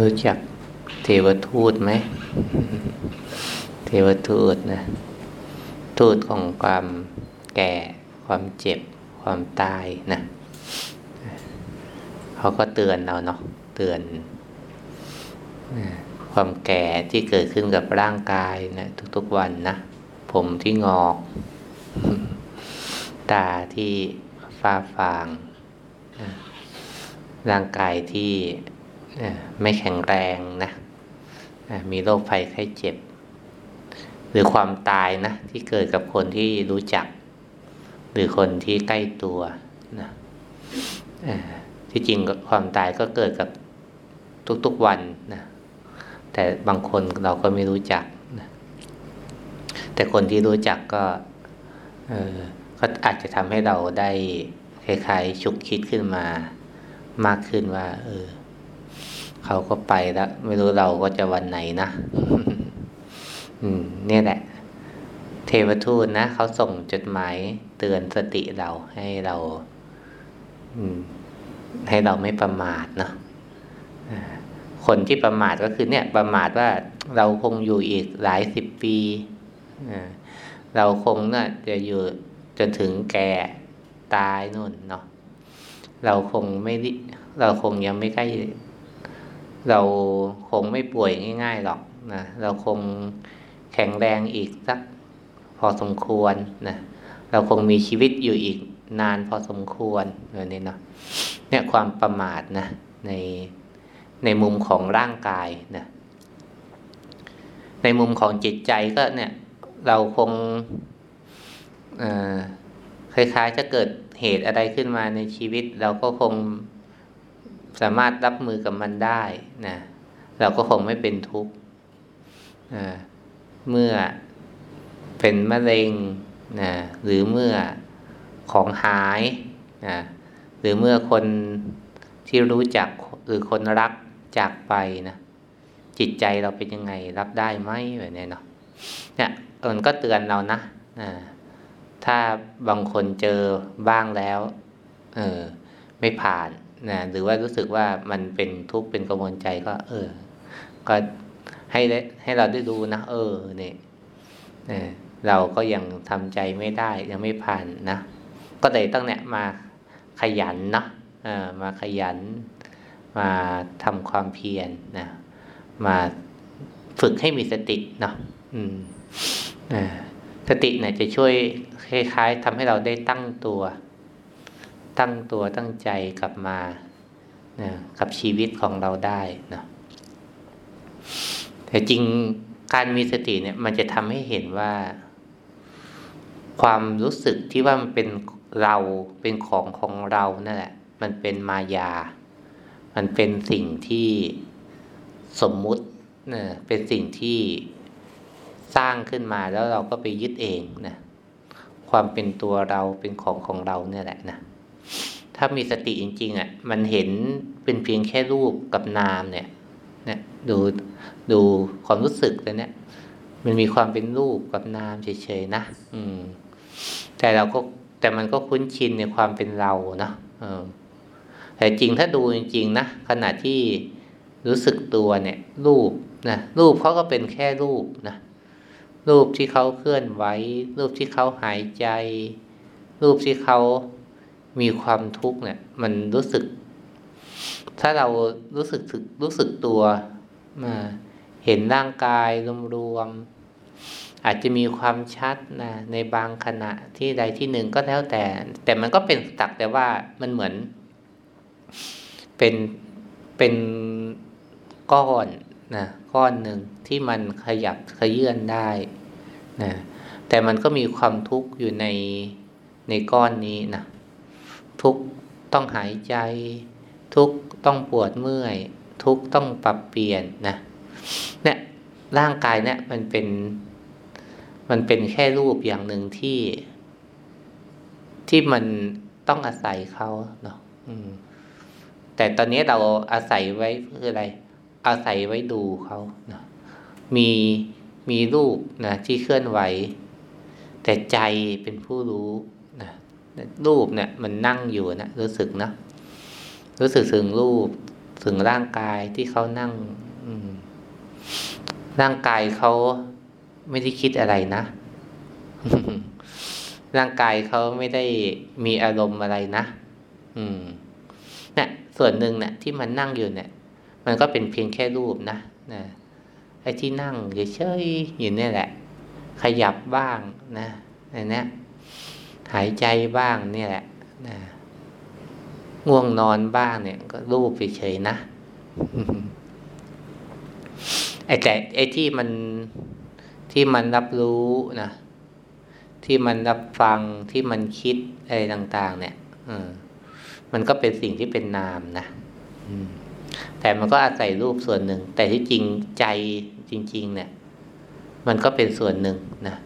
รู้จักเทวทูตไหม เทวทูตนะ ทูตของความแก่ ความเจ็บ ความตายนะ เขาก็เตือนเราเนาะ เตือน ความแก่ที่เกิดขึ้นกับร่างกายนะทุกๆวันนะ ผมที่งอก ตาที่ฟ้าฟาง ร่างกายที่ ไม่แข็งแรงนะมีโรคภัยไข้เจ็บ หรือความตายนะที่เกิดกับคนที่รู้จัก หรือคนที่ใกล้ตัวนะที่จริงความตายก็เกิดกับทุกๆวันนะแต่บางคนเราก็ไม่รู้จักนะแต่คนที่รู้จักก็ออก็อาจจะทำให้เราได้คล้ายๆชุกคิดขึ้นมามากขึ้นว่า เออ เขาก็ไปแล้วไม่รู้เราก็จะวันไหนนะอืมเนี่ยแหละ เทวทูตนะเขาส่งจดหมายเตือนสติเราให้เรา อืม ให้เราไม่ประมาทเนาะคนที่ประมาทก็คือเนี่ย ประมาทว่าเราคงอยู่อีกหลายสิบปีเราคงน่ะจะอยู่จนถึงแก่ตายนู่นเนาะเราคงไม่เราคงยังไม่ใกล้ เราคงไม่ป่วยง่ายๆหรอกนะเราคงแข็งแรงอีกสักพอสมควรนะเราคงมีชีวิตอยู่อีกนานพอสมควรแบบนี้เนาะเนี่ยความประมาทนะในในมุมของร่างกายนะในมุมของจิตใจก็เนี่ย เราคงคล้ายๆจะเกิดเหตุอะไรขึ้นมาในชีวิต เราก็คง สามารถรับมือกับมันได้นะเราก็คงไม่เป็นทุกข์เมื่อเป็นมะเร็งนะหรือเมื่อของหายนะหรือเมื่อคนที่รู้จักหรือคนรักจากไปนะจิตใจเราเป็นยังไงรับได้ไหมแบบนี้เนาะเนี่ยมันก็เตือนเรานะนะถ้าบางคนเจอบ้างแล้ว เออ ไม่ผ่าน นะหรือว่ารู้สึกว่ามันเป็นทุกข์เป็นกังวลใจก็ เออ ก็ให้ให้เราได้ดูนะเออเนี่ยเราก็ยังทำใจไม่ได้ยังไม่ผ่านนะก็เลยต้องเนี่ยมาขยันนะมาขยัน มาทำความเพียรนะมาฝึกให้มีสติเนาะอืมสติเนี่ยจะช่วยคล้ายๆทำให้เราได้ตั้งตัว ตั้งตัวตั้งใจกลับมานะกับชีวิตของเราได้นะแต่จริงการมีสติเนี่ยมันจะทำให้เห็นว่า ความรู้สึกที่ว่ามันเป็นเราเป็นของของเรานั่นแหละ มันเป็นมายา มันเป็นสิ่งที่สมมุตินะเป็นสิ่งที่สร้างขึ้นมาแล้วเราก็ไปยึดเองนะความเป็นตัวเราเป็นของของเราเนี่ยแหละนะ ถ้ามีสติจริงๆอะมันเห็นเป็นเพียงแค่รูปกับนามเนี่ยเนี่ยดูดูความรู้สึกเลยเนี่ย มันมีความเป็นรูปกับนามเฉยๆนะอืม แต่เราก็แต่มันก็คุ้นชินในความเป็นเรานะแต่จริงถ้าดูจริง ๆ นะขณะที่รู้สึกตัวเนี่ย รูปนะรูปเขาก็เป็นแค่รูปนะรูปที่เขาเคลื่อนไหวรูปที่เขาหายใจ รูปที่เขา มีความทุกข์เนี่ย มันรู้สึก ถ้าเรารู้สึกถึกรู้สึกตัวมาเห็นร่างกายรวมๆอาจจะมีความชัดนะในบางขณะที่ใดที่หนึ่งก็แล้วแต่ แต่มันก็เป็นตักแต่ว่ามันเหมือน เป็นเป็นก้อนนะก้อนหนึ่งที่มันขยับขยื่นได้นะแต่มันก็มีความทุกข์อยู่ในในก้อนนี้นะ ทุกต้องหายใจ ทุกต้องปวดเมื่อย ทุกต้องปรับเปลี่ยนนะเนี่ยร่างกายเนี่ยมันเป็น มันเป็นแค่รูปอย่างหนึ่งที่ ที่มันต้องอาศัยเขาเนาะแต่ตอนนี้เราอาศัยไว้เพื่ออะไร อาศัยไว้ดูเขานะมีมีรูปนะที่เคลื่อนไหว แต่ใจเป็นผู้รู้ รูปเนี่ยมันนั่งอยู่นะรู้สึกนะรู้สึกถึงรูปถึงร่างกายที่เขานั่งร่างกายเขาไม่ได้คิดอะไรนะ ร่างกายเขาไม่ได้มีอารมณ์อะไรนะ อืมเนี่ยส่วนหนึ่งเนี่ยที่มันนั่งอยู่เนี่ย มันก็เป็นเพียงแค่รูปนะนะไอ้ที่นั่งเฉยๆอยู่นี่แหละ ขยับบ้างนะอันนี้ หายใจบ้างนี่แหละนะง่วงนอนบ้างเนี่ย ก็รูปเฉยๆนะไอ้แต่ไอ้ที่มันที่มันรับรู้นะที่มันรับฟังที่มันคิดอะไรต่าง ๆ เนี่ยอมันก็เป็นสิ่งที่เป็นนามนะแต่มันก็อาศัยรูปส่วนหนึ่ง แต่ที่จริงใจจริง ๆ เนี่ย มันก็เป็นส่วนหนึ่งนะ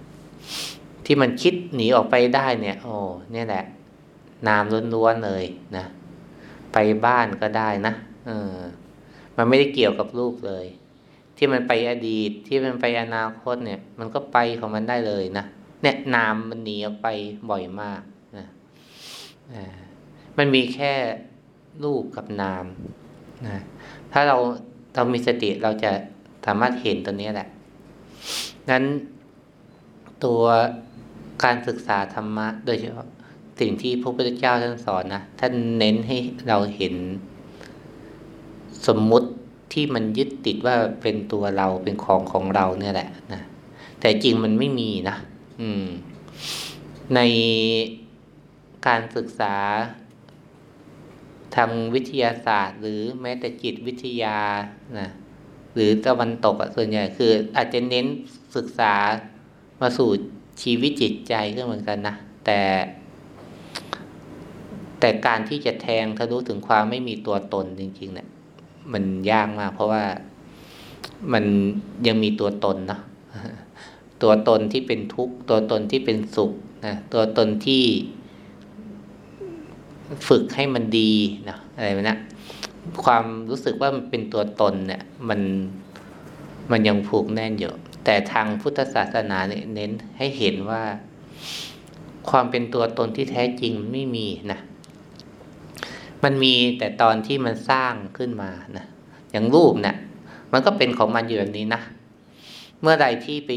ที่มันคิดหนีออกไปได้เนี่ย โอ้เนี่ยแหละ นามล้วนๆเลยนะไปบ้านก็ได้นะเออ มันไม่ได้เกี่ยวกับรูปเลย ที่มันไปอดีตที่มันไปอนาคตเนี่ย มันก็ไปของมันได้เลยนะเนี่ยนามมันหนีออกไปบ่อยมากนะมันมีแค่รูปกับนามนะถ้าเราเรามีสติเราจะสามารถเห็นตัวนี้แหละ นั้นตัว การศึกษาธรรมะ โดยเฉพาะสิ่งที่พระพุทธเจ้าท่านสอนนะท่านเน้นให้เราเห็น สมมุติที่มันยึดติดว่าเป็นตัวเราเป็นของของเราเนี่ยแหละนะแต่จริงมันไม่มีนะอืม ในการศึกษาทางวิทยาศาสตร์ หรือแม้แต่จิตวิทยานะหรือตะวันตกอะส่วนใหญ่คือ อาจจะเน้นศึกษามาสู่ ชีวิตจิตใจก็เหมือนกันนะแต่ แต่การที่จะแทงทะลุถึงความไม่มีตัวตนจริง ๆ เนะี่ย มันยากมาก เพราะว่ามันยังมีตัวตนเนาะตัวตนที่เป็นทุกข์ตัวตนที่เป็นสุขนะตัวตนที่ฝึกให้มันดีนะอะไรแบบนี้ความรู้สึกว่ามันเป็นตัวตนเนี่ย มันมันยังผูกแน่นอยู่ แต่ทางพุทธศาสนาเน้นให้เห็นว่าความเป็นตัวตนที่แท้จริงไม่มีนะ มันมีแต่ตอนที่มันสร้างขึ้นมานะ อย่างรูปเนะี่ยมันก็เป็นของมันอยู่แบบนี้นะ เมื่อใดที่ไป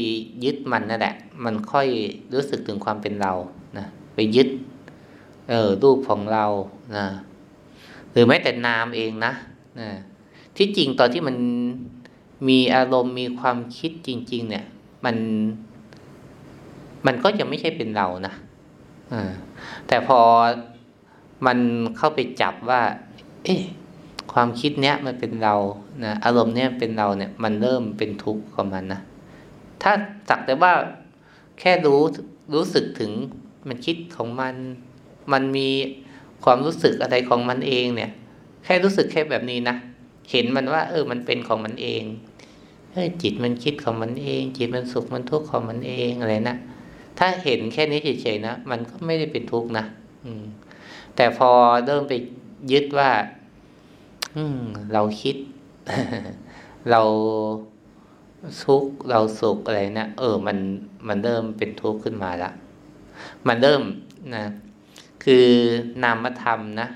ยึดมันนั่นแหละ มันค่อยรู้สึกถึงความเป็นเรานะ ไปยึด เออรูปของเรานะ หรือแม้แต่นามเองนะนะที่จริงตอนที่มัน มีอารมณ์มีความคิดจริง ๆ เนี่ย มันมันก็ยังไม่ใช่เป็นเรานะอ่าแต่พอมันเข้าไปจับว่า เอ๊ะความคิดเนี้ยมันเป็นเรานะอารมณ์เนี้ยเป็นเราเนี่ย มันเริ่มเป็นทุกข์ของมันนะถ้าสักแต่ว่าแค่รู้รู้สึกถึงมันคิดของมัน มันมีความรู้สึกอะไรของมันเองเนี่ย แค่รู้สึกแค่แบบนี้นะ เห็นมันว่า เออ มันเป็นของมันเองเฮ้ยจิตมันคิดของมันเอง จิตมันสุขมันทุกข์ของมันเองอะไรนะถ้าเห็นแค่นี้เฉยๆนะมันก็ไม่ได้เป็นทุกข์นะอืม แต่พอเริ่มไปยึดว่า อืม เราคิด เราทุกข์เราสุขอะไรนะเออ มันมันเริ่มเป็นทุกข์ขึ้นมาละมันเริ่มนะคือนามธรรมนะ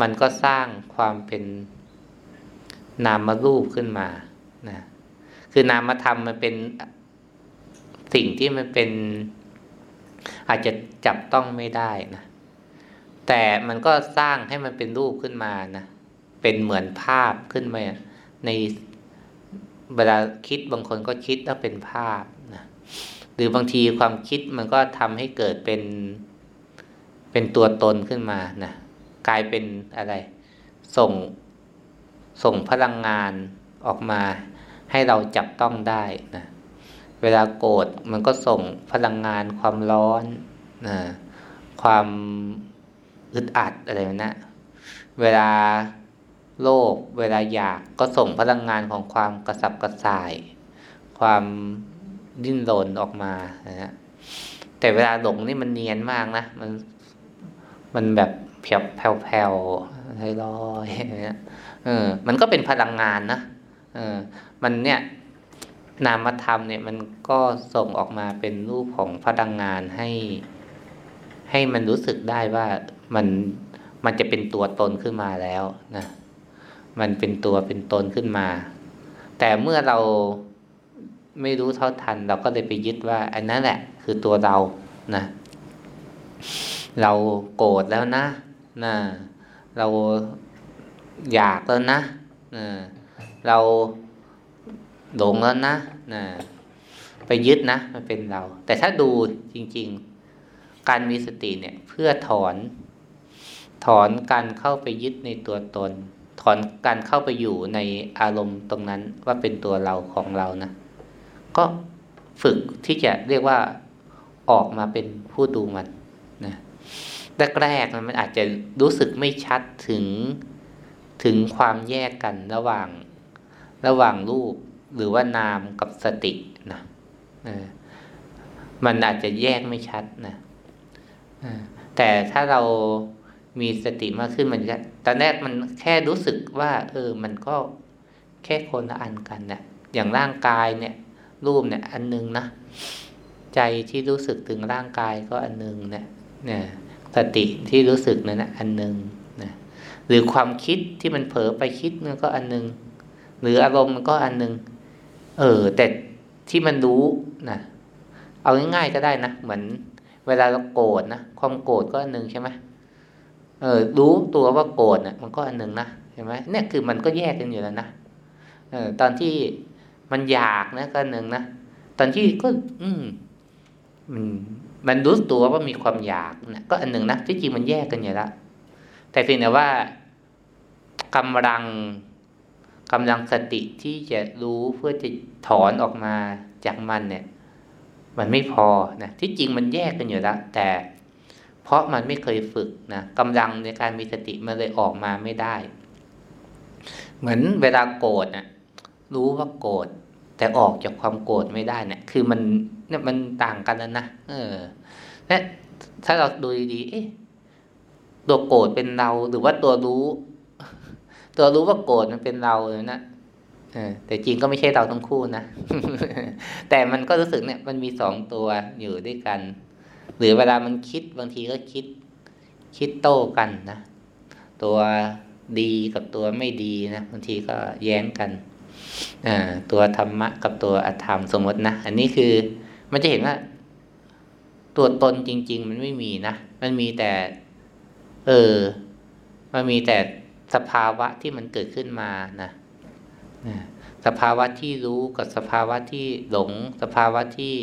มันก็สร้างความเป็น นามารูปขึ้นมานะคือนามธรรมมันเป็นสิ่งที่มันเป็น อาจจะจับต้องไม่ได้นะ แต่มันก็สร้างให้มันเป็นรูปขึ้นมานะเป็นเหมือนภาพขึ้นมาในเวลาคิดบางคนก็คิดแล้วเป็นภาพนะหรือบางทีความคิดมันก็ทำให้เกิดเป็นเป็นตัวตนขึ้นมานะกลายเป็นอะไร ส่ง ส่งพลังงานออกมาให้เราจับต้องได้นะเวลาโกรธมันก็ส่งพลังงานความร้อนนะความอึดอัดอะไรนะเวลาโลภเวลาอยากก็ส่งพลังงานของความกระสับกระส่าย ความดิ้นรนออกมานะแต่เวลาหลงนี่มันเนียนมากนะ มันมันแบบเพียบแผ่วๆลอยๆเนี่ย เออ มันก็เป็นพลังงานนะเออ มันเนี่ยนามธรรมเนี่ย มันก็ส่งออกมาเป็นรูปของพลังงานให้ ให้มันรู้สึกได้ว่ามันมันจะเป็นตัวตนขึ้นมาแล้วนะมันเป็นตัวเป็นตนขึ้นมา แต่เมื่อเราไม่รู้เท่าทัน เราก็เลยไปยึดว่า อันนั้นแหละ คือตัวเรานะเราโกรธแล้วนะนะเรา อยากแล้วนะนะเราหลงแล้วนะนะไปยึดนะ มันเป็นเรา แต่ถ้าดูจริง ๆ การมีสติเนี่ย เพื่อถอน ถอนการเข้าไปยึดในตัวตน ถอนการเข้าไปอยู่ในอารมณ์ตรงนั้นว่าเป็นตัวเราของเรานะ ก็ฝึกที่จะเรียกว่าออกมาเป็นผู้ดูมันนะแรกๆมันอาจจะรู้สึกไม่ชัดถึง ถึงความแยกกันระหว่างระหว่างรูปหรือว่านามกับสตินะมันอาจจะแยกไม่ชัดนะแต่ถ้าเรามีสติมากขึ้นมันจะตอนแรกมันแค่รู้สึกว่า เออ มันก็แค่คนละอันกันนะอย่างร่างกายเนี่ย รูปเนี่ย อันนึงนะใจที่รู้สึกถึงร่างกายก็อันนึงเนี่ยเนี่ยสติที่รู้สึกนั่นนะอันนึง หรือความคิดที่มันเผลอไปคิดนั่นก็อันนึงหรืออารมณ์มันก็อันนึงเออ แต่ที่มันรู้นะเอาง่ายๆก็ได้นะเหมือน เวลาเราโกรธนะความโกรธก็อันนึงใช่ไหมเออ รู้ตัวว่าโกรธนะ่ะมันก็อันนึงนะเห็นไหมเนี่ยคือมันก็แยกกันอยู่แล้วนะเออ ตอนที่มันอยากนะก็อันนึงนะตอนที่ก็ อืมมันมันรู้ตัวว่ามีความอยากนะก็อันหนึ่งนะที่จริงมันแยกกันอยู่แล้ว แต่เพียงแต่ว่ากำลังกำลังสติที่จะรู้เพื่อจะถอนออกมาจากมันเนี่ย มันไม่พอนะที่จริงมันแยกกันอยู่แล้วแต่เพราะมันไม่เคยฝึกนะกำลังในการมีสติมันเลยออกมาไม่ได้ เหมือนเวลาโกรธนะรู้ว่าโกรธแต่ออกจากความโกรธไม่ได้เนะี่ย คือมันเนี่ยมันต่างกันแล้วนะเออและถ้าเราดูดีๆเอ๊ะ ตัวโกรธเป็นเรา หรือว่าตัวรู้ ตัวรู้ว่าโกรธมันเป็นเราเลยนะแต่จริงก็ไม่ใช่เราทั้งคู่นะ แต่มันก็รู้สึกเนี่ย มันมีสองตัวอยู่ด้วยกัน หรือเวลามันคิดบางทีก็คิด คิดโต้กันนะตัวดีกับตัวไม่ดีนะบางทีก็แย้งกันตัวธรรมะกับตัวอธรรมสมมตินะอันนี้คือมันจะเห็นว่า ตัวตนจริง ๆ มันไม่มีนะมันมีแต่ เออ มันมีแต่สภาวะที่มันเกิดขึ้นมานะสภาวะที่รู้กับสภาวะที่หลง สภาวะที่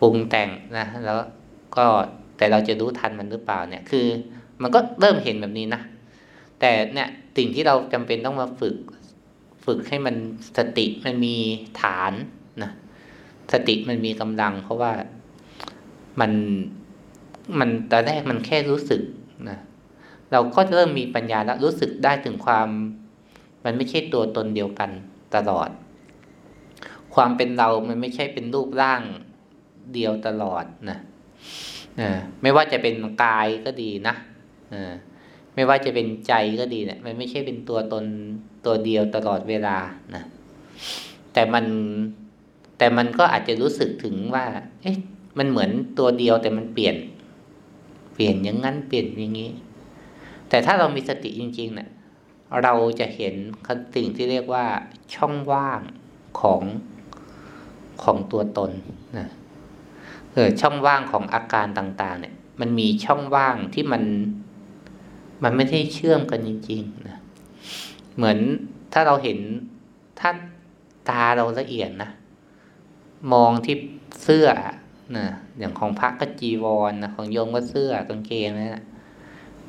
ปรุงแต่งนะแล้วก็แต่เราจะรู้ทันมันหรือเปล่าเนี่ย คือ มันก็เริ่มเห็นแบบนี้นะแต่เนี่ยสิ่งที่เราจำเป็นต้องมาฝึก ฝึกให้มันสติมันมีฐานนะสติมันมีกำลัง เพราะว่ามัน มันตอนแรกมันแค่รู้สึกนะเราก็เริ่มมีปัญญาแล้วรู้สึกได้ถึงความ มันไม่ใช่ตัวตนเดียวกันตลอด ความเป็นเรามันไม่ใช่เป็นรูปร่างเดียวตลอดนะไม่ว่าจะเป็นกายก็ดีนะไม่ว่าจะเป็นใจก็ดีเนะี่ย มันไม่ใช่เป็นตัวตนตัวเดียวตลอดเวลานะแต่มันแต่มันก็อาจจะรู้สึกถึงว่า เอ๊ะ มันเหมือนตัวเดียวแต่มันเปลี่ยน ลี่ยนอย่างนั้นเปลี่ยนอย่างนี้ แต่ถ้าเรามีสติจริงๆเนะี่ยเราจะเห็นสิ่งที่เรียกว่าช่องว่างของของตัวตนนะเออช่องว่างของอาการต่าง ๆ เนี่ย มันมีช่องว่างที่มัน มันไม่ได้เชื่อมกันจริงๆนะเหมือนถ้าเราเห็นถ้าตาเราละเอียดนะมองที่เสื้อนะ อย่างของพระก็จีวรนะของโยมก็เสื้อกางเกงนะ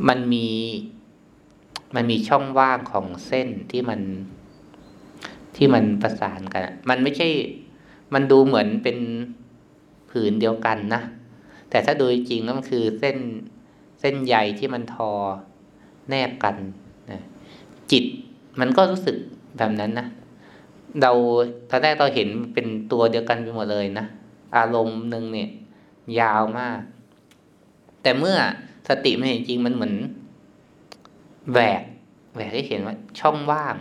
มันมีมันมีช่องว่างของเส้นที่มันที่มันประสานกัน มันไม่ใช่ มันดูเหมือนเป็นผืนเดียวกันนะ แต่ถ้าดูจริงแล้วมันคือเส้นเส้นใยที่มันทอแนบกันนะจิตมันก็รู้สึกแบบนั้นนะ เราตอนแรกเราเห็นเป็นตัวเดียวกันไปหมดเลยนะ อารมณ์หนึ่งเนี่ย ยาวมาก แต่เมื่อสติมันเห็นจริงมันเหมือนแหวกแหวกให้เห็นว่าช่องว่าง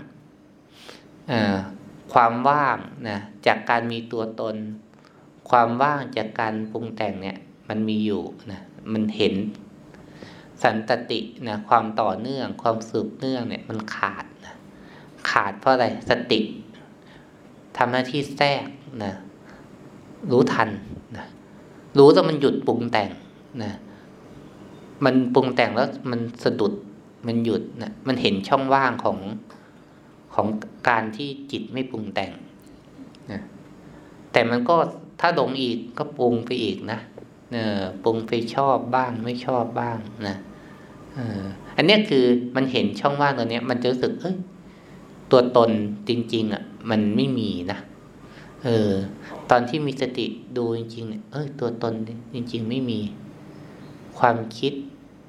ความว่างนะจากการมีตัวตน ความว่างจากการปรุงแต่งเนี่ย มันมีอยู่นะมันเห็นสันตตินะความต่อเนื่อง ความสืบเนื่องเนี่ย มันขาดนะขาดเพราะอะไรสติทำหน้าที่แทรกนะรู้ทันนะ รู้แล้วมันหยุดปรุงแต่งนะมันปรุงแต่งแล้วมันสะดุดมันหยุดนะมันเห็นช่องว่างของของการที่จิตไม่ปรุงแต่งนะแต่มันก็ถ้าหลงอีกก็ปรุงไปอีกนะเออปรุงไปชอบบ้างไม่ชอบบ้างนะเอออันนี้คือมันเห็นช่องว่างตัวนี้มันจะรู้สึกเอ้ยตัวตนจริง ๆอะ มันไม่มีนะ เออ ตอนที่มีสติดูจริงๆเนี่ยเอ้ยตัวตนจริง ๆ ไม่มีความคิด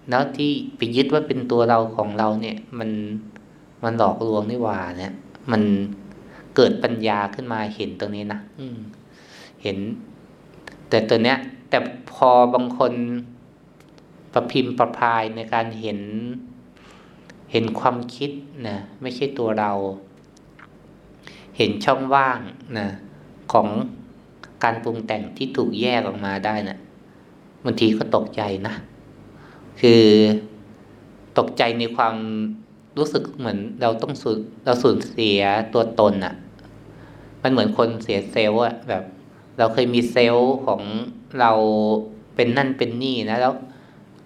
แล้วที่ไปยึดว่าเป็นตัวเราของเราเนี่ย มันมันหลอกลวงนี่ว่าเนี่ย มันเกิดปัญญาขึ้นมาเห็นตรงนี้นะอืม เห็น แต่ตัวเนี้ย แต่พอบางคนประพิมพ์ประพายในการเห็น เห็นความคิดนะไม่ใช่ตัวเรา เห็นช่องว่างนะ ของการปรุงแต่งที่ถูกแยกออกมาได้นะบางทีก็ตกใจนะ คือตกใจในความรู้สึกเหมือนเราต้องสูญเราสูญเสียตัวตนอะ่ะ มันเหมือนคนเสียเซลล์อะแบบ เราเคยมีเซลล์ของเราเป็นนั่นเป็นนี่นะแล้ว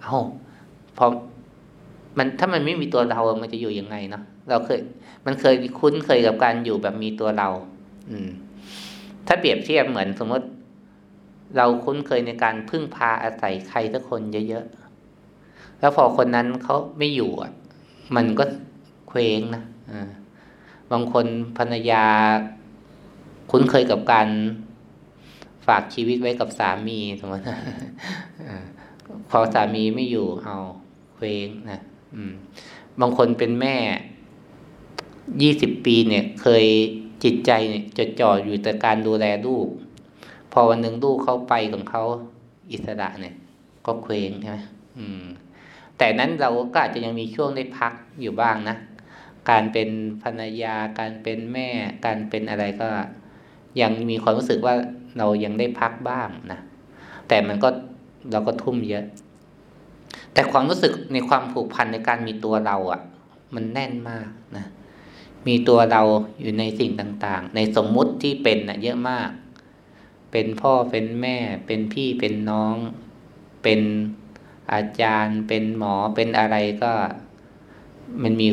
เอ้าพอมันถ้ามันไม่มีตัวเรา มันจะอยู่ยังไงเนาะเราเคย มันเคยคุ้นเคยกับการอยู่แบบมีตัวเรา อืม ถ้าเปรียบเทียบเหมือนสมมติ เราคุ้นเคยในการพึ่งพาอาศัยใครสักคนเยอะๆ แล้วพอคนนั้นเขาไม่อยู่อะ มันก็เคว้งนะอ่าบางคนภรรยาคุ้นเคยกับการฝากชีวิตไว้กับสามีสมมติพอสามีไม่อยู่เอาเคว้งนะอืมบางคนเป็นแม่ยี่สิบปีเนี่ย เคย จิตใจเนี่ยจดจ่ออยู่แต่การดูแลลูก พอวันหนึ่งลูกเขาไปของเขาอิสระเนี่ย ก็เคว้งใช่ไหมอืมแต่นั้นเราก็อาจจะยังมีช่วงได้พักอยู่บ้างนะ การเป็นภรรยา การเป็นแม่ การเป็นอะไรก็ ยังมีความรู้สึกว่าเรายังได้พักบ้างนะ แต่มันก็เราก็ทุ่มเยอะ แต่ความรู้สึกในความผูกพันในการมีตัวเราอะ่ะ มันแน่นมากนะ มีตัวเราอยู่ในสิ่งต่างๆ ในสมมุติที่เป็นอะ่ะเยอะมาก เป็นพ่อเป็นแม่ เป็นพี่เป็นน้อง เป็นอาจารย์ เป็นหมอเป็นอะไรก็ มันมี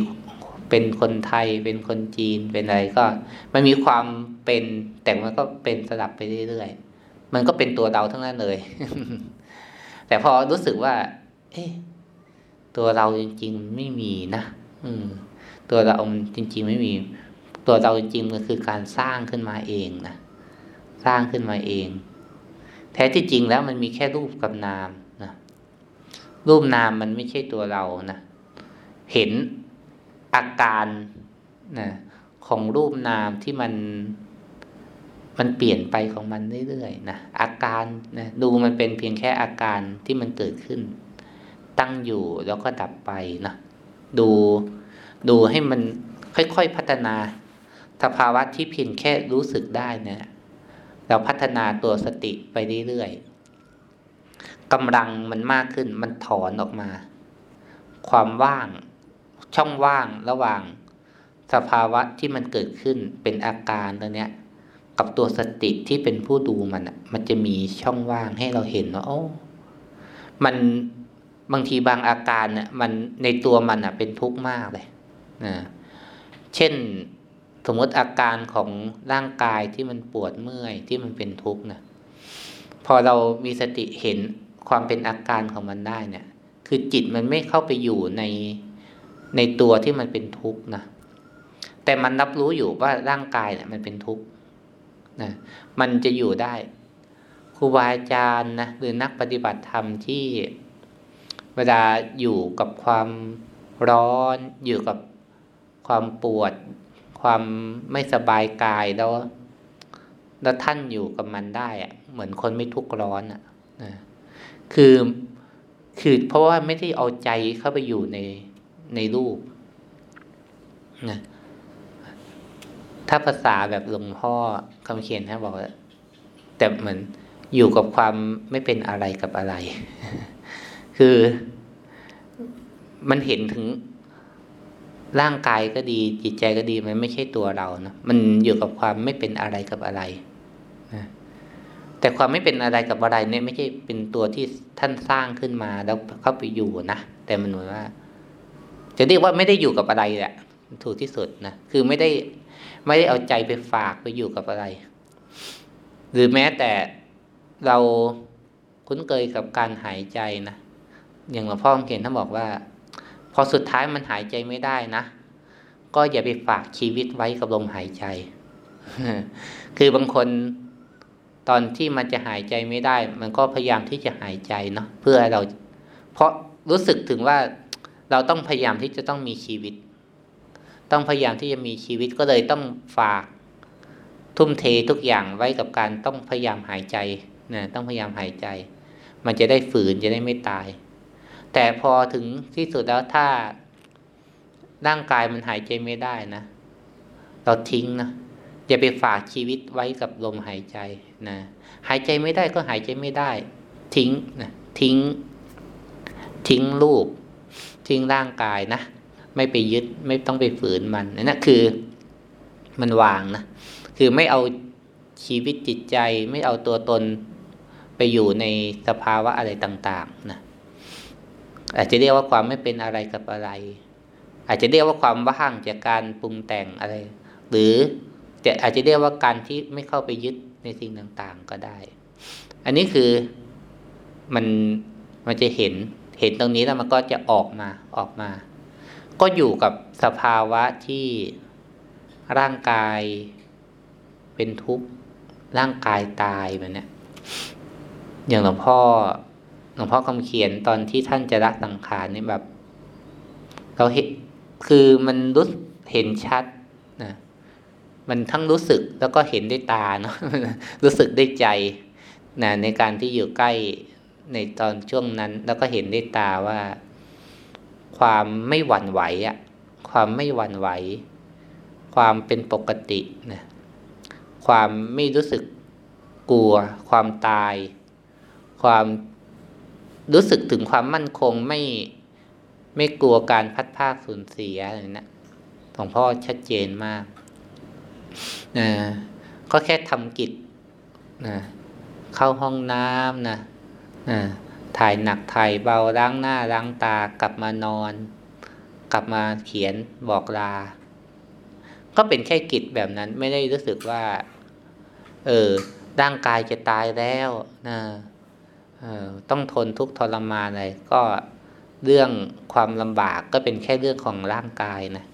เป็นคนไทย เป็นคนจีนเป็นอะไรก็ มันมีความเป็น แต่มันก็เป็นสลับไปเรื่อยๆมันก็เป็นตัวเราทั้งนั้นเลย แต่พอรู้สึกว่า เอ๊ะตัวเราจริงๆไม่มีนะอืม ตัวเราจริง ๆ ไม่มี ตัวเราจริงๆมันคือการสร้างขึ้นมาเองนะสร้างขึ้นมาเอง แท้ที่จริงแล้วมันมีแค่รูปกับนามนะรูปนามมันไม่ใช่ตัวเรานะเห็นอาการนะของรูปนามที่มันมันเปลี่ยนไปของมันเรื่อยๆนะอาการนะดูมันเป็นเพียงแค่อาการที่มันเกิดขึ้น ตั้งอยู่แล้วก็ดับไปนะดู ดูให้มันค่อยๆพัฒนาสภาวะที่เพียงแค่รู้สึกได้เนี่ยเราพัฒนาตัวสติไปเรื่อยๆกำลังมันมากขึ้นมันถอนออกมา ความว่างช่องว่างระหว่าง สภาวะที่มันเกิดขึ้นเป็นอาการตัวเนี้ย กับตัวสติที่เป็นผู้ดูมันอะมันจะมีช่องว่างให้เราเห็นว่าโอ้มันบางทีบางอาการเนี่ยมันในตัวมันอะ เป็นทุกข์มากเลย นะเช่นสมมติอาการของร่างกายที่มันปวดเมื่อยที่มันเป็นทุกข์นะพอเรามีสติเห็นความเป็นอาการของมันได้เนี่ย คือจิตมันไม่เข้าไปอยู่ในในตัวที่มันเป็นทุกข์นะแต่มันรับรู้อยู่ว่าร่างกายเนี่ยมันเป็นทุกข์นะมันจะอยู่ได้ครูบาอาจารย์นะหรือนักปฏิบัติธรรมที่เวลาอยู่กับความร้อนอยู่กับ ความปวด ความไม่สบายกายแล้ว แล้วท่านอยู่กับมันได้อะเหมือนคนไม่ทุกข์ร้อนอะนะคือคือเพราะว่าไม่ได้เอาใจเข้าไปอยู่ในในรูปนะถ้าภาษาแบบหลวงพ่อคำเขียนนะบอกว่าแต่เหมือนอยู่กับความไม่เป็นอะไรกับอะไร คือมันเห็นถึง ร่างกายก็ดีจิตใจก็ดีมันไม่ใช่ตัวเรานะมันอยู่กับความไม่เป็นอะไรกับอะไรนะแต่ความไม่เป็นอะไรกับอะไรเนี่ยไม่ใช่เป็นตัวที่ท่านสร้างขึ้นมาแล้วเข้าไปอยู่นะแต่มันเหมือนว่า จะเรียกว่าไม่ได้อยู่กับอะไรแหละถูกที่สุดนะคือไม่ได้ไม่ได้เอาใจไปฝากไปอยู่กับอะไร หรือแม้แต่เราคุ้นเคยกับการหายใจนะอย่างหลวงพ่อเขียนท่านบอกว่า พอสุดท้ายมันหายใจไม่ได้นะ ก็อย่าไปฝากชีวิตไว้กับลมหายใจ คือบางคนตอนที่มันจะหายใจไม่ได้ มันก็พยายามที่จะหายใจเนาะเพื่อเรา เพราะรู้สึกถึงว่าเราต้องพยายามที่จะต้องมีชีวิต ต้องพยายามที่จะมีชีวิตก็เลยต้องฝากทุ่มเททุกอย่างไว้กับการต้องพยายามหายใจนะต้องพยายามหายใจ มันจะได้ฝืนจะได้ไม่ตาย แต่พอถึงที่สุดแล้วถ้าร่างกายมันหายใจไม่ได้นะ เราทิ้งนะอย่าไปฝากชีวิตไว้กับลมหายใจนะหายใจไม่ได้ก็หายใจไม่ได้ ทิ้งนะทิ้ง ทิ้งรูป ทิ้งร่างกายนะไม่ไปยึดไม่ต้องไปฝืนมันนั่นคือ มันวางนะคือไม่เอาชีวิตจิตใจ ไม่เอาตัวตนไปอยู่ในสภาวะอะไรต่าง ๆ นะ อาจจะเรียกว่าความไม่เป็นอะไรกับอะไร อาจจะเรียกว่าความว่างจากการปรุงแต่งอะไร หรือจะอาจจะเรียกว่าการที่ไม่เข้าไปยึดในสิ่งต่างๆก็ได้ อันนี้คือมันมันจะเห็นเห็นตรงนี้แล้วมันก็จะออกมาออกมา ก็อยู่กับสภาวะที่ร่างกายเป็นทุกข์ร่างกายตายแบบนี้อย่างหลวงพ่อ หลวงพ่อคำเขียนตอนที่ท่านจะรักสังขารนี่แบบ เราเห็นคือมันรู้เห็นชัดนะมันทั้งรู้สึกแล้วก็เห็นด้วยตาเนาะรู้สึกด้วยใจนะในการที่อยู่ใกล้ในตอนช่วงนั้น แล้วก็เห็นด้วยตาว่า ความไม่หวั่นไหวอะความไม่หวั่นไหว ความเป็นปกตินะความไม่รู้สึกกลัว ความตาย ความ รู้สึกถึงความมั่นคงไม่ไม่กลัวการพัดพาสูญเสียอะไรนะของพ่อชัดเจนมากนะก็แค่ทำกิจนะเข้าห้องน้ำนะนะถ่ายหนักถ่ายเบาล้างหน้าล้างตากลับมานอน กลับมาเขียนบอกลา ก็เป็นแค่กิจแบบนั้นไม่ได้รู้สึกว่า เออร่างกายจะตายแล้วนะ ต้องทนทุกทรมานอะไรก็เรื่องความลำบากก็เป็นแค่เรื่องของร่างกายนะ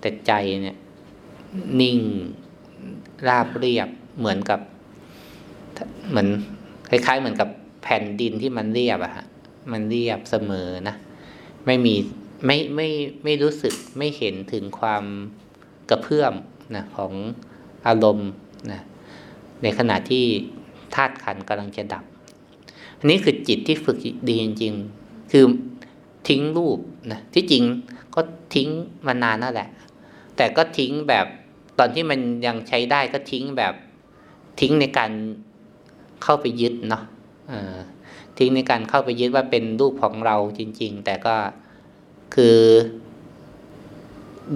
แต่ใจเนี่ยนิ่งราบเรียบเหมือนกับ เหมือนคล้ายๆ เหมือนกับแผ่นดินที่มันเรียบอะฮะมันเรียบเสมอนะไม่มีไม่ไม่ไม่รู้สึกไม่เห็นถึงความกระเพื่อมนะของอารมณ์นะในขณะที่ธาตุขันกำลังจะดับ อันนี้คือจิตที่ฝึกดีจริงๆ คือทิ้งรูปนะที่จริงก็ทิ้งมานานนั่นแหละ แต่ก็ทิ้งแบบตอนที่มันยังใช้ได้ก็ทิ้งแบบทิ้งในการเข้าไปยึดเนาะทิ้งในการเข้าไปยึดว่าเป็นรูปของเราจริง ๆ แต่ก็คือ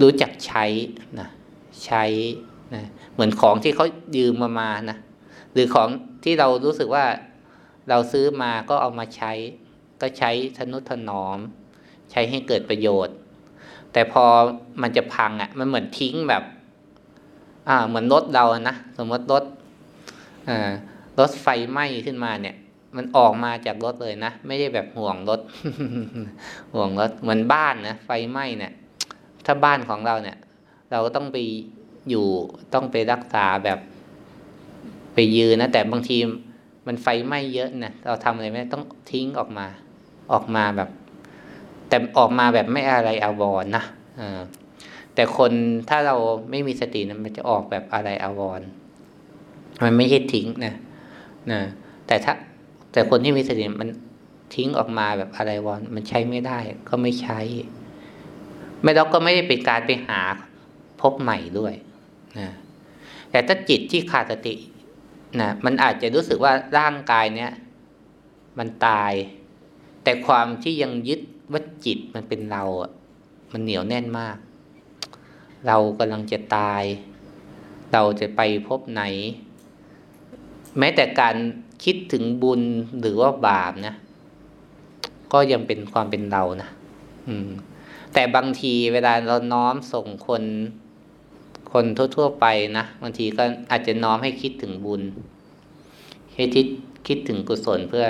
รู้จักใช้นะใช้นะเหมือนของที่เขายืมมามานะหรือของที่เรารู้สึกว่า เราซื้อมาก็เอามาใช้ ก็ใช้ทนุถนอม ใช้ให้เกิดประโยชน์ แต่พอมันจะพังอะ่ะ มันเหมือนทิ้งแบบ อ่า เหมือนรถเรานะสมมติรถอ่ารถไฟไหม้ขึ้นมาเนี่ย มันออกมาจากรถเลยนะไม่ได้แบบห่วงรถ ห่วงรถเหมือนบ้านนะไฟไหม้เนี่ย ถ้าบ้านของเราเนี่ย เราก็ต้องไปอยู่ต้องไปรักษาแบบ ไปยืนนะแต่บางที มันไฟไหม้เยอะนะเราทำอะไรไม่ต้องทิ้งออกมา ออกมาแบบ แต่ออกมาแบบไม่อะไรอาวรนะแต่คนถ้าเราไม่มีสตินะมันจะออกแบบอะไรอาวรมันไม่ใช่ทิ้งนะนะแต่ถ้าแต่คนที่มีสติมันทิ้งออกมาแบบอะไรวอนมันใช้ไม่ได้ ก็ไม่ใช้ ไม่เราก็ไม่ได้เป็นการไปหาพบใหม่ด้วยนะแต่ถ้าจิตที่ขาดสติ นะมันอาจจะรู้สึกว่าร่างกายเนี้ยมันตาย แต่ความที่ยังยึดว่าจิตมันเป็นเราอะมันเหนียวแน่นมาก เรากำลังจะตาย เราจะไปพบไหน แม้แต่การคิดถึงบุญหรือว่าบาปนะก็ยังเป็นความเป็นเรานะอืม แต่บางทีเวลาเราน้อมส่งคน คนทั่ว ๆ ไปนะบางทีก็อาจจะน้อมให้คิดถึงบุญ ให้คิดคิดถึงกุศลเพื่อ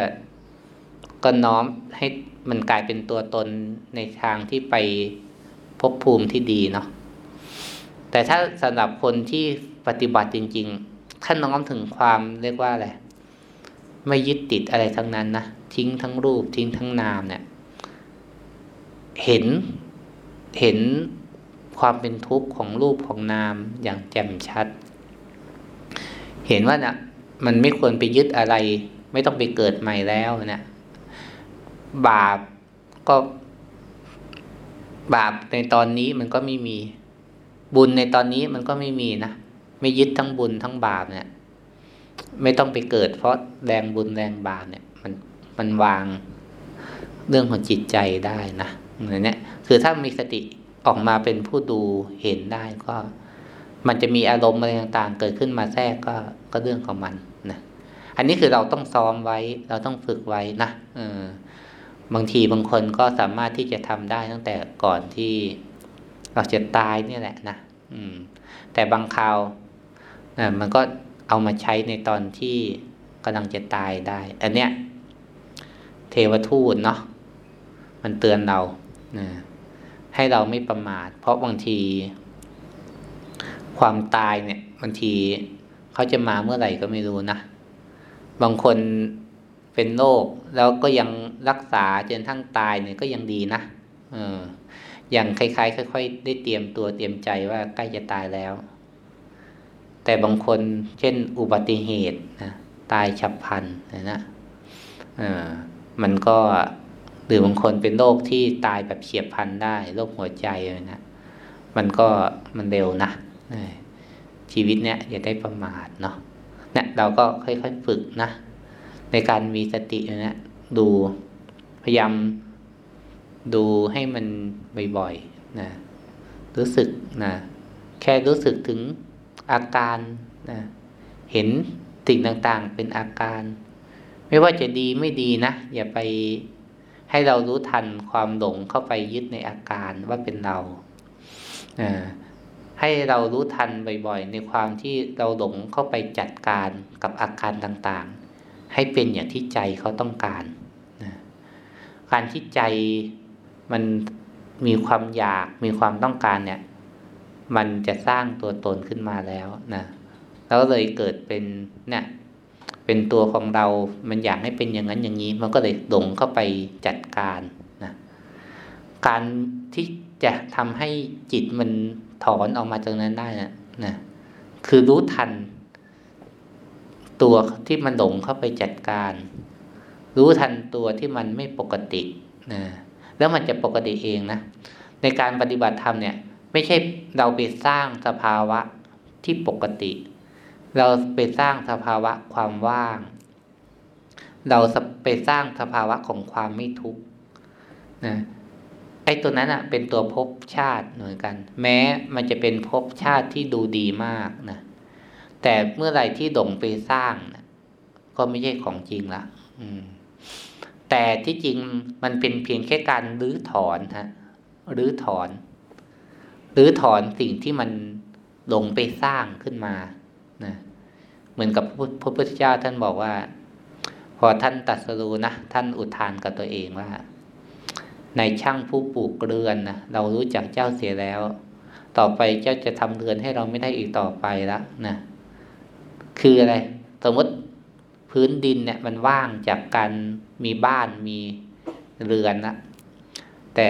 ก็น้อมให้มันกลายเป็นตัวตนในทางที่ไปพบภูมิที่ดีเนาะแต่ถ้าสำหรับคนที่ปฏิบัติจริงๆถ้านน้อมถึงความเรียกว่าอะไรไม่ยึดติดอะไรทั้งนั้นนะทิ้งทั้งรูปทิ้งทั้งนามเนี่ย เห็นเห็น ความเป็นทุกข์ของรูปของนามอย่างแจ่มชัด เห็นว่านะ่ะมันไม่ควรไปยึดอะไร ไม่ต้องไปเกิดใหม่แล้วนะบาปก็บาปในตอนนี้มันก็ไม่มีบุญในตอนนี้มันก็ไม่มีนะไม่ยึดทั้งบุญทั้งบาปเนี่ย ไม่ต้องไปเกิด เพราะแรงบุญแรงบาปเนี่ย มันมันวางเรื่องของจิตใจได้นะอย่างนี้คือถ้ามีสติ ออกมาเป็นผู้ดูเห็นได้ก็ มันจะมีอารมณ์อะไรต่างๆ เกิดขึ้นมาแทรกก็ก็เรื่องของมันนะอันนี้คือเราต้องซ้อมไว้ เราต้องฝึกไว้นะเออบางทีบางคนก็สามารถที่จะทำได้ตั้งแต่ก่อนที่เราจะตายนี่แหละนะอืม แต่บางคราวนะมันก็เอามาใช้ในตอนที่กำลังจะตายได้ อันเนี้ย เทวทูตเนาะมันเตือนเรานะ ให้เราไม่ประมาท เพราะบางที ความตายเนี่ยบางทีเขาจะมาเมื่อไหร่ก็ไม่รู้นะ บางคนเป็นโรคแล้วก็ยังรักษาจนทั้งตายเนี่ยก็ยังดีนะเอออย่างคล้ายๆค่อย ๆ ได้เตรียมตัวเตรียมใจว่าใกล้จะตายแล้ว แต่บางคนเช่นอุบัติเหตุนะตายฉับพลันนะนะเออมันก็ รือบางคนเป็นโรคที่ตายแบบเฉียบพลันได้โรคหัวใจนะมันก็มันเร็วนะชีวิตเนี้ยอย่าได้ประมาทเนาะเนี่ยเราก็ค่อยๆฝึกนะ ในการมีสตินะดูพยายามดูให้มันบ่อยๆนะรู้สึกนะแค่รู้สึกถึงอาการนะเห็นสิ่งต่างๆเป็นอาการ ไม่ว่าจะดีไม่ดีนะอย่าไป ให้เรารู้ทันความหลงเข้าไปยึดในอาการว่าเป็นเราให้เรารู้ทันบ่อยๆ ในความที่เราหลงเข้าไปจัดการกับอาการต่างๆ ให้เป็นอย่างที่ใจเขาต้องการการที่ใจมันมีความอยากมีความต้องการเนี่ย มันจะสร้างตัวตนขึ้นมาแล้วนะแล้วเลยเกิดเป็นเนี่ย เป็นตัวของเรา มันอยากให้เป็นอย่างนั้นอย่างนี้ มันก็เลยหลงเข้าไปจัดการนะการที่จะทำให้จิตมันถอนออกมาจากนั้นได้นะนะคือรู้ทัน ตัวที่มันหลงเข้าไปจัดการ รู้ทันตัวที่มันไม่ปกตินะแล้วมันจะปกติเองนะในการปฏิบัติธรรมเนี่ย ไม่ใช่เราไปสร้างสภาวะที่ปกติ เราไปสร้างสภาวะความว่าง เราไปสร้างสภาวะของความไม่ทุกข์นะไอ้ตัวนั้นอะ เป็นตัวภพชาติเหมือนกัน แม้มันจะเป็นภพชาติที่ดูดีมากนะแต่เมื่อไรที่ดงไปสร้างนะก็ไม่ใช่ของจริงละอืม แต่ที่จริงมันเป็นเพียงแค่การรื้อถอนฮะรื้อถอนรื้อถอนสิ่งที่มันหลงไปสร้างขึ้นมา นะเหมือนกับพระพุทธเจ้าท่านบอกว่า พอท่านตัดสรู้นะท่านอุทานกับตัวเองว่า ในช่างผู้ปลูกเรือนนะเรารู้จักเจ้าเสียแล้ว ต่อไปเจ้าจะทำเรือนให้เราไม่ได้อีกต่อไปละนะคืออะไร สมมติพื้นดินเนี่ยมันว่างจากการมีบ้านมีเรือนนะแต่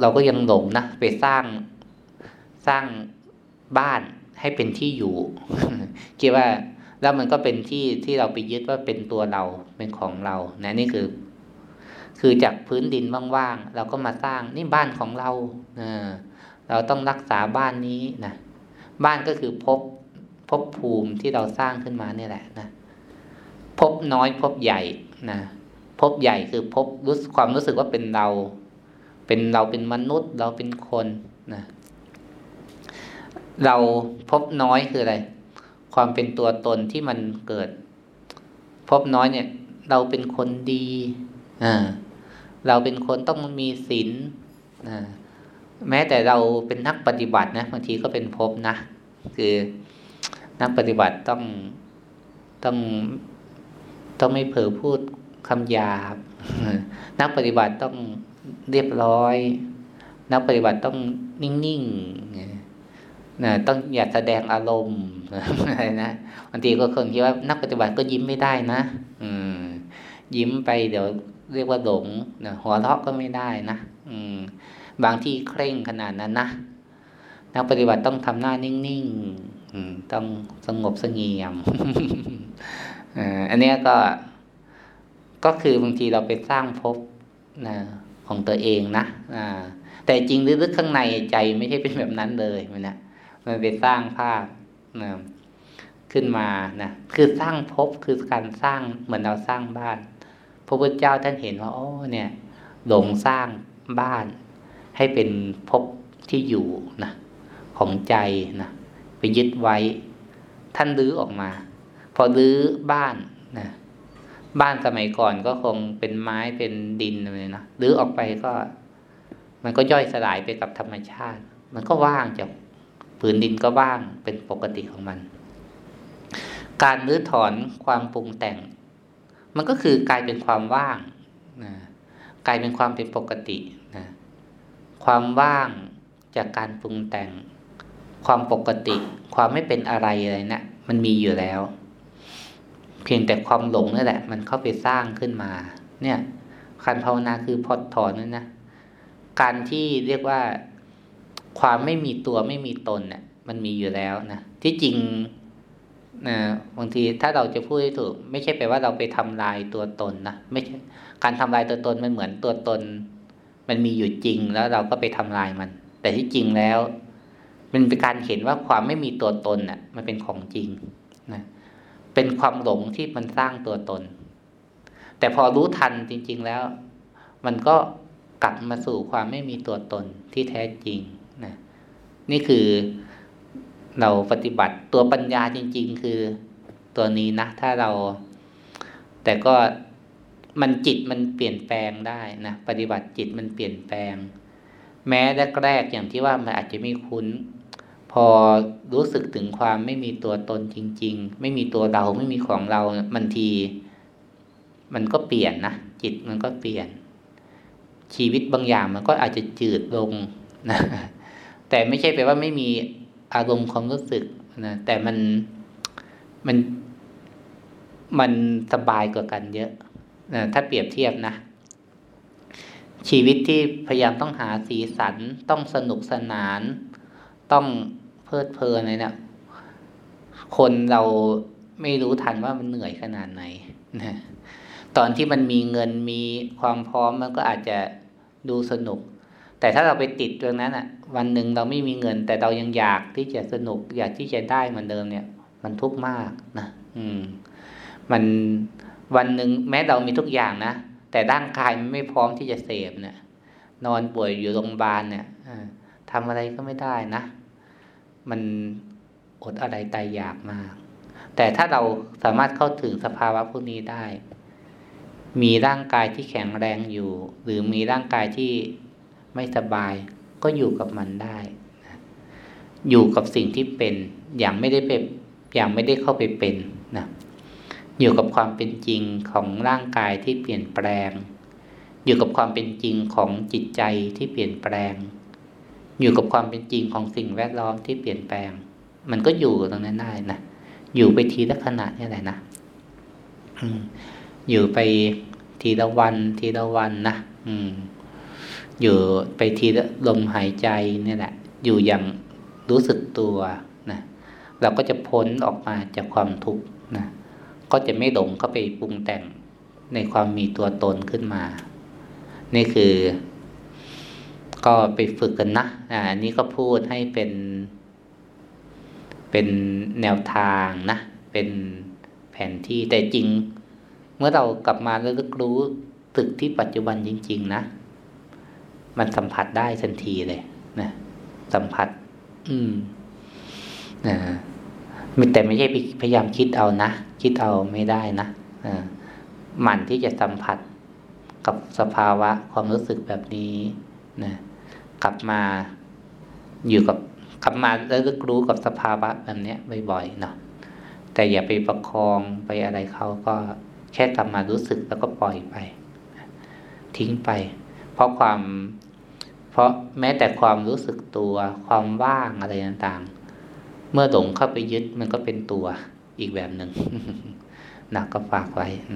เราก็ยังหลงนะไปสร้างสร้างบ้าน ให้เป็นที่อยู่คิดว่าแล้วมันก็เป็นที่ที่เราไปยึดว่าเป็นตัวเราเป็นของเรานะนี่คือ คือจากพื้นดินว่างๆเราก็มาสร้างนี่บ้านของเราเออเราต้องรักษาบ้านนี้นะบ้านก็คือพบพบภูมิที่เราสร้างขึ้นมาเนี่ยแหละนะพบน้อยพบใหญ่นะพบใหญ่คือพบรู้ความรู้สึกว่าเป็นเรา เป็นเราเป็นมนุษย์ เราเป็นคนนะ เราพบน้อยคืออะไร ความเป็นตัวตนที่มันเกิด พบน้อยเนี่ย เราเป็นคนดีอ่าเราเป็นคนต้องมีศีลอ่าแม้แต่เราเป็นนักปฏิบัตินะบางทีก็เป็นพบนะ คือนักปฏิบัติต้องต้องต้องไม่เผลอพูดคำหยาบ นักปฏิบัติต้องเรียบร้อย นักปฏิบัติต้องนิ่งๆ นะต้องอย่าแสดงอารมณ์อะไรนะบางทีก็คนคิดว่านักปฏิบัติก็ยิ้มไม่ได้นะอืม ยิ้มไปเดี๋ยวเรียกว่าหลงนะหัวเราะก็ไม่ได้นะอืม บางที่เคร่งขนาดนั้นนะนักปฏิบัติต้องทำหน้านิ่งๆต้องสงบสงี่ยมอันนี้ก็ ก็คือบางทีเราไปสร้างภพนะของตัวเองนะแต่จริงลึกๆข้างในใจไม่ใช่เป็นแบบนั้นเลยมันนะ มันไปสร้างภาพนะขึ้นมานะคือสร้างภพคือการสร้างเหมือนเราสร้างบ้าน พระพุทธเจ้าท่านเห็นว่าโอ้เนี่ยหลงสร้างบ้าน ให้เป็นภพที่อยู่นะของใจนะไปยึดไว้ ท่านรื้อออกมา พอรื้อบ้านนะบ้านสมัยก่อนก็คงเป็นไม้เป็นดินเลยนะรื้อออกไปก็ มันก็ย่อยสลายไปกับธรรมชาติ มันก็ว่างจาก ผืนดินก็ว่างเป็นปกติของมัน การรื้อถอนความปรุงแต่ง มันก็คือกลายเป็นความว่างนะกลายเป็นความเป็นปกตินะความว่างจากการปรุงแต่ง ความปกติ ความไม่เป็นอะไรอะไรนะมันมีอยู่แล้ว เพียงแต่ความหลงนั่นแหละ มันเข้าไปสร้างขึ้นมา เนี่ยการภาวนาคือพอดถอนนั่นนะการที่เรียกว่า ความไม่มีตัวไม่มีตนเนี่ยมันมีอยู่แล้วนะที่จริงนะบางทีถ้าเราจะพูดให้ถูก ไม่ใช่แปลว่าเราไปทำลายตัวตนนะไม่ใช่การทำลายตัวตนมันเหมือนตัวตน มันมีอยู่จริงแล้วเราก็ไปทำลายมัน แต่ที่จริงแล้ว มันเป็นการเห็นว่าความไม่มีตัวตนน่ะ มันเป็นของจริงนะเป็นความหลงที่มันสร้างตัวตน แต่พอรู้ทันจริง ๆแล้ว มันก็กลับมาสู่ความไม่มีตัวตนที่แท้จริง นี่คือเราปฏิบัติตัวปัญญาจริง ๆ คือตัวนี้นะ ถ้าเรา แต่ก็มันจิตมันเปลี่ยนแปลงได้นะปฏิบัติจิตมันเปลี่ยนแปลง แม้แรกๆอย่างที่ว่ามันอาจจะไม่คุ้น พอรู้สึกถึงความไม่มีตัวตนจริง ๆ ไม่มีตัวเราไม่มีของเราบางที มันก็เปลี่ยนนะจิตมันก็เปลี่ยน ชีวิตบางอย่างมันก็อาจจะจืดลงนะ แต่ไม่ใช่แปลว่าไม่มีอารมณ์ความรู้สึกนะแต่มันมันมันสบายกว่ากันเยอะนะถ้าเปรียบเทียบนะ ชีวิตที่พยายามต้องหาสีสัน ต้องสนุกสนาน ต้องเพลิดเพลินเลยเนะี่ยคนเราไม่รู้ทันว่ามันเหนื่อยขนาดไหนนะตอนที่มันมีเงินมีความพร้อมมันก็อาจจะดูสนุก แต่ถ้าเราไปติดตรงนั้นอะ วันหนึ่งเราไม่มีเงิน แต่เรายังอยากที่จะสนุก อยากที่จะได้เหมือนเดิมเนี่ย มันทุกข์มากนะอืม มันวันหนึ่งแม้เรามีทุกอย่างนะแต่ร่างกายมันไม่พร้อมที่จะเสพเนี่ย นอนป่วยอยู่โรงพยาบาลเนี่ยทำอะไรก็ไม่ได้นะ มันอดอะไรตายอยากมาก แต่ถ้าเราสามารถเข้าถึงสภาวะพวกนี้ได้ มีร่างกายที่แข็งแรงอยู่ หรือมีร่างกายที่ ไม่สบาย ก็อยู่กับมันได้นะอยู่กับสิ่งที่เป็น อย่างไม่ได้เป็นอย่างไม่ได้เข้าไปเป็นนะอยู่กับความเป็นจริงของร่างกายที่เปลี่ยนแปลง อยู่กับความเป็นจริงของจิตใจที่เปลี่ยนแปลง อยู่กับความเป็นจริงของสิ่งแวดล้อมที่เปลี่ยนแปลง มันก็อยู่ตรงนั้นได้นะอยู่ไปทีละขณะนี่แหละนะอยู่ไปทีละวันทีละวันนะอืม อยู่ไปทีละลมหายใจนี่แหละ อยู่อย่างรู้สึกตัวนะเราก็จะพ้นออกมาจากความทุกข์นะก็จะไม่หลงเข้าไปปรุงแต่งในความมีตัวตนขึ้นมา นี่คือ ก็ไปฝึกกันนะอ่าอันนี้ก็พูดให้เป็น เป็นแนวทางนะ เป็นแผนที่แต่จริง เมื่อเรากลับมาแล้วรู้สึกที่ปัจจุบันจริง ๆ นะ มันสัมผัสได้ทันทีเลยนะสัมผัส อืมนะแต่ไม่ใช่พยายามคิดเอานะคิดเอาไม่ได้นะหมั่นที่จะสัมผัสกับสภาวะความรู้สึกแบบนี้นะกลับมาอยู่กับกลับมาแล้วก็รู้กับสภาวะแบบนี้บ่อยๆเนาะแต่อย่าไปประคองไปอะไรเขาก็แค่กลับมารู้สึกแล้วก็ปล่อยไป ทิ้งไป เพราะความ เพราะแม้แต่ความรู้สึกตัว ความว่างอะไรต่างๆ เมื่อหลงเข้าไปยึดมันก็เป็นตัวอีกแบบหนึ่งหนัก็ฝากไว้อื